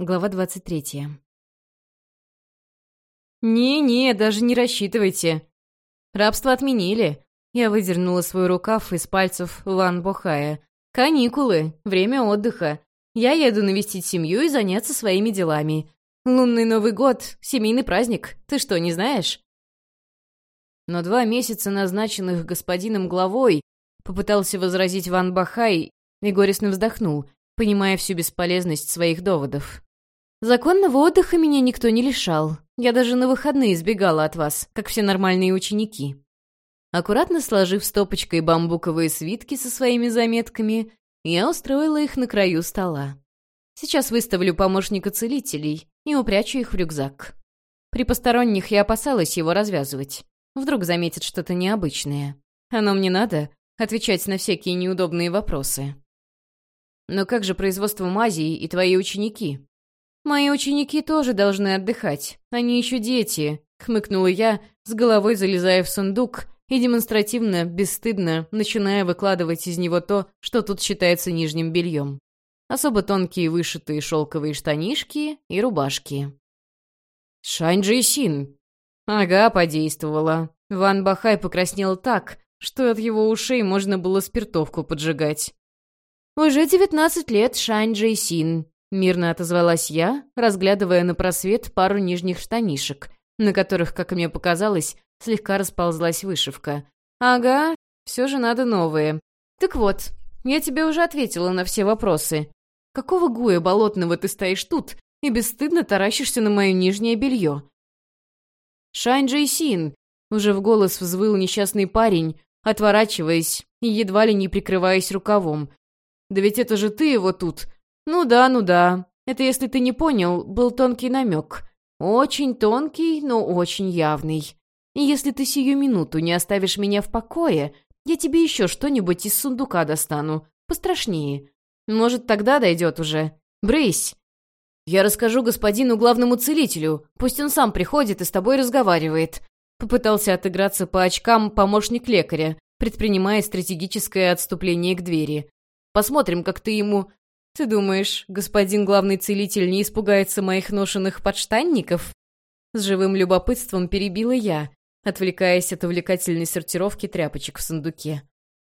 Глава 23. «Не-не, даже не рассчитывайте. Рабство отменили». Я выдернула свой рукав из пальцев Ван Бохая. «Каникулы, время отдыха. Я еду навестить семью и заняться своими делами. Лунный Новый год — семейный праздник. Ты что, не знаешь?» Но два месяца, назначенных господином главой, попытался возразить Ван Бахай и горестно вздохнул, понимая всю бесполезность своих доводов. Законного отдыха меня никто не лишал. Я даже на выходные избегала от вас, как все нормальные ученики. Аккуратно сложив стопочкой бамбуковые свитки со своими заметками, я устроила их на краю стола. Сейчас выставлю помощника целителей и упрячу их в рюкзак. При посторонних я опасалась его развязывать. Вдруг заметит что-то необычное. Оно мне надо отвечать на всякие неудобные вопросы. Но как же производство мазей и твои ученики? «Мои ученики тоже должны отдыхать. Они еще дети», — хмыкнула я, с головой залезая в сундук и демонстративно, бесстыдно, начиная выкладывать из него то, что тут считается нижним бельем. Особо тонкие вышитые шелковые штанишки и рубашки. «Шань Джейсин!» Ага, подействовала. Ван Бахай покраснел так, что от его ушей можно было спиртовку поджигать. «Уже девятнадцать лет, Шань Джейсин», Мирно отозвалась я, разглядывая на просвет пару нижних штанишек, на которых, как мне показалось, слегка расползлась вышивка. «Ага, все же надо новые. Так вот, я тебе уже ответила на все вопросы. Какого гуя болотного ты стоишь тут и бесстыдно таращишься на мое нижнее белье?» «Шань Джейсин!» — уже в голос взвыл несчастный парень, отворачиваясь и едва ли не прикрываясь рукавом. «Да ведь это же ты его тут!» «Ну да, ну да. Это, если ты не понял, был тонкий намек. Очень тонкий, но очень явный. И если ты сию минуту не оставишь меня в покое, я тебе еще что-нибудь из сундука достану. Пострашнее. Может, тогда дойдет уже. Брысь!» «Я расскажу господину главному целителю. Пусть он сам приходит и с тобой разговаривает». Попытался отыграться по очкам помощник лекаря, предпринимая стратегическое отступление к двери. «Посмотрим, как ты ему «Ты думаешь, господин главный целитель не испугается моих ношенных подштанников?» С живым любопытством перебила я, отвлекаясь от увлекательной сортировки тряпочек в сундуке.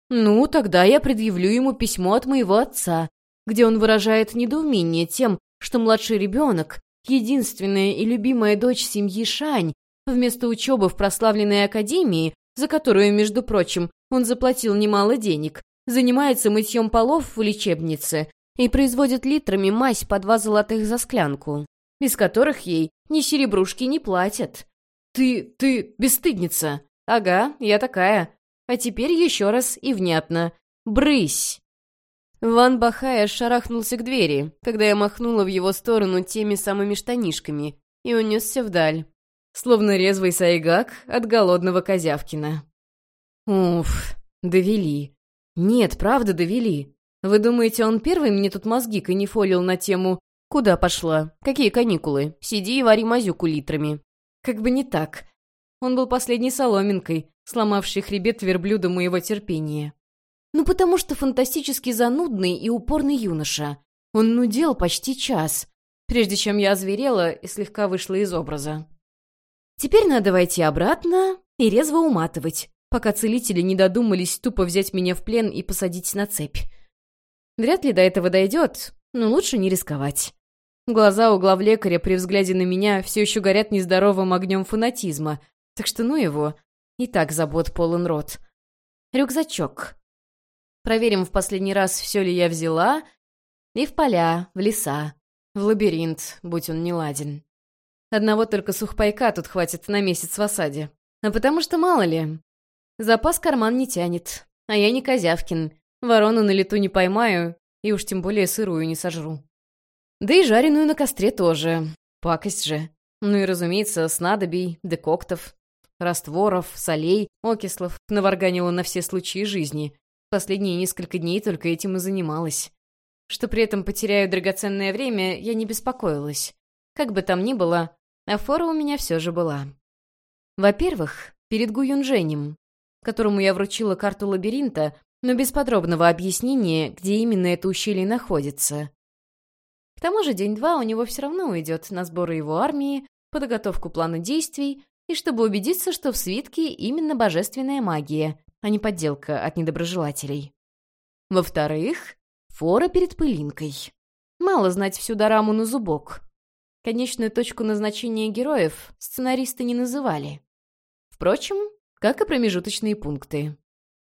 «Ну, тогда я предъявлю ему письмо от моего отца, где он выражает недоумение тем, что младший ребенок, единственная и любимая дочь семьи Шань, вместо учебы в прославленной академии, за которую, между прочим, он заплатил немало денег, занимается мытьем полов в лечебнице, и производит литрами мазь по два золотых за склянку, без которых ей ни серебрушки не платят. «Ты... ты бесстыдница!» «Ага, я такая. А теперь еще раз и внятно. Брысь!» Ван Бахая шарахнулся к двери, когда я махнула в его сторону теми самыми штанишками, и унесся вдаль, словно резвый сайгак от голодного Козявкина. Уф, довели. Нет, правда довели. Вы думаете, он первый мне тут мозги канифолил на тему «Куда пошла? Какие каникулы? Сиди и вари мазюку литрами». Как бы не так. Он был последней соломинкой, сломавшей хребет верблюда моего терпения. Ну, потому что фантастически занудный и упорный юноша. Он нудел почти час, прежде чем я озверела и слегка вышла из образа. Теперь надо войти обратно и резво уматывать, пока целители не додумались тупо взять меня в плен и посадить на цепь. Вряд ли до этого дойдет, но лучше не рисковать. Глаза у главлекаря при взгляде на меня все еще горят нездоровым огнем фанатизма, так что ну его, и так забот полон рот. Рюкзачок. Проверим в последний раз, все ли я взяла, и в поля, в леса, в лабиринт, будь он неладен. Одного только сухпайка тут хватит на месяц в осаде. А потому что мало ли. Запас карман не тянет. А я не Козявкин. Ворону на лету не поймаю, и уж тем более сырую не сожру. Да и жареную на костре тоже. Пакость же. Ну и, разумеется, снадобий, декоктов, растворов, солей, окислов наварганила на все случаи жизни. Последние несколько дней только этим и занималась. Что при этом потеряю драгоценное время, я не беспокоилась. Как бы там ни было, а фора у меня все же была. Во-первых, перед Гуюнженем, которому я вручила карту лабиринта, но без подробного объяснения, где именно это ущелье находится. К тому же день-два у него все равно уйдет на сборы его армии, подготовку плана действий и чтобы убедиться, что в свитке именно божественная магия, а не подделка от недоброжелателей. Во-вторых, фора перед пылинкой. Мало знать всю дораму на зубок. Конечную точку назначения героев сценаристы не называли. Впрочем, как и промежуточные пункты.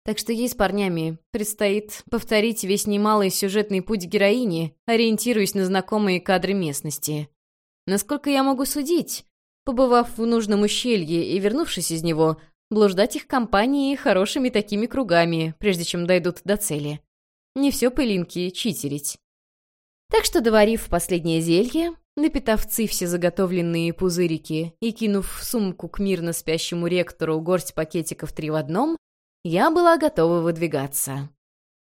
Так что ей с парнями предстоит повторить весь немалый сюжетный путь героини, ориентируясь на знакомые кадры местности. Насколько я могу судить, побывав в нужном ущелье и вернувшись из него, блуждать их компании хорошими такими кругами, прежде чем дойдут до цели. Не все пылинки читерить. Так что, доварив последнее зелье, напитав цифсе заготовленные пузырики и кинув в сумку к мирно спящему ректору горсть пакетиков три в одном, я была готова выдвигаться.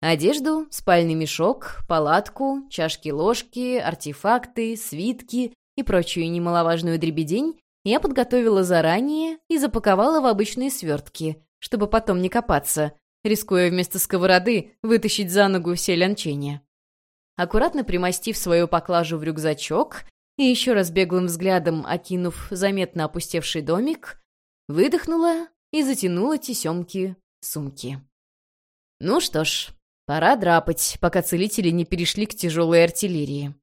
Одежду, спальный мешок, палатку, чашки-ложки, артефакты, свитки и прочую немаловажную дребедень я подготовила заранее и запаковала в обычные свертки, чтобы потом не копаться, рискуя вместо сковороды вытащить за ногу селянчение. Аккуратно примостив свою поклажу в рюкзачок и еще раз беглым взглядом окинув заметно опустевший домик, выдохнула и затянула тесемки сумки. Ну что ж, пора драпать, пока целители не перешли к тяжелой артиллерии.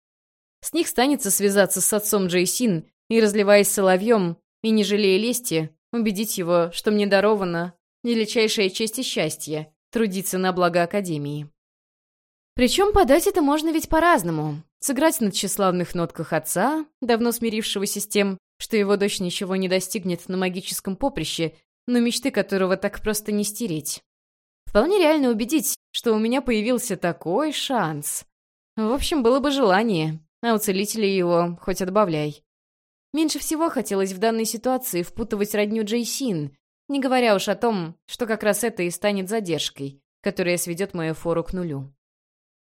С них станется связаться с отцом Джейсин и, разливаясь соловьем и не жалея лести, убедить его, что мне даровано величайшая честь и счастье трудиться на благо Академии. Причем подать это можно ведь по-разному. Сыграть на тщеславных нотках отца, давно смирившегося с тем, что его дочь ничего не достигнет на магическом поприще, но мечты которого так просто не стереть. Вполне реально убедить, что у меня появился такой шанс. В общем, было бы желание, а у целителей его хоть отбавляй. Меньше всего хотелось в данной ситуации впутывать родню Джейсин, не говоря уж о том, что как раз это и станет задержкой, которая сведет мою фору к нулю.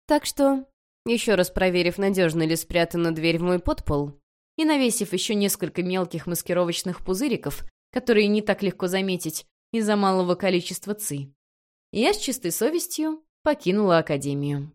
Так что, еще раз проверив, надежно ли спрятана дверь в мой подпол, и навесив еще несколько мелких маскировочных пузыриков, которые не так легко заметить из-за малого количества ци, я с чистой совестью покинула Академию.